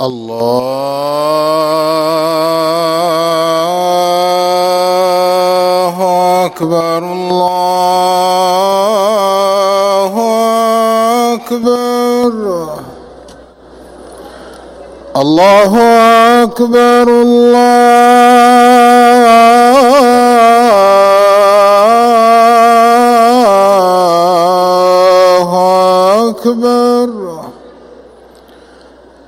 الله أكبر الله أكبر الله أكبر الله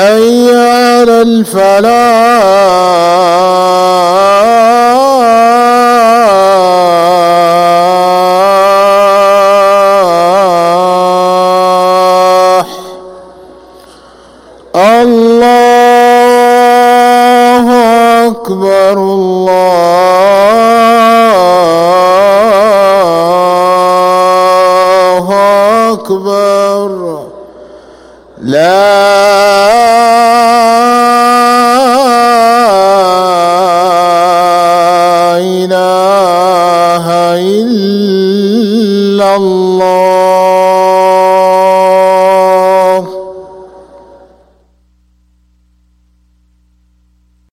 حي على الفلاح الله أكبر الله أكبر لا إلا الله.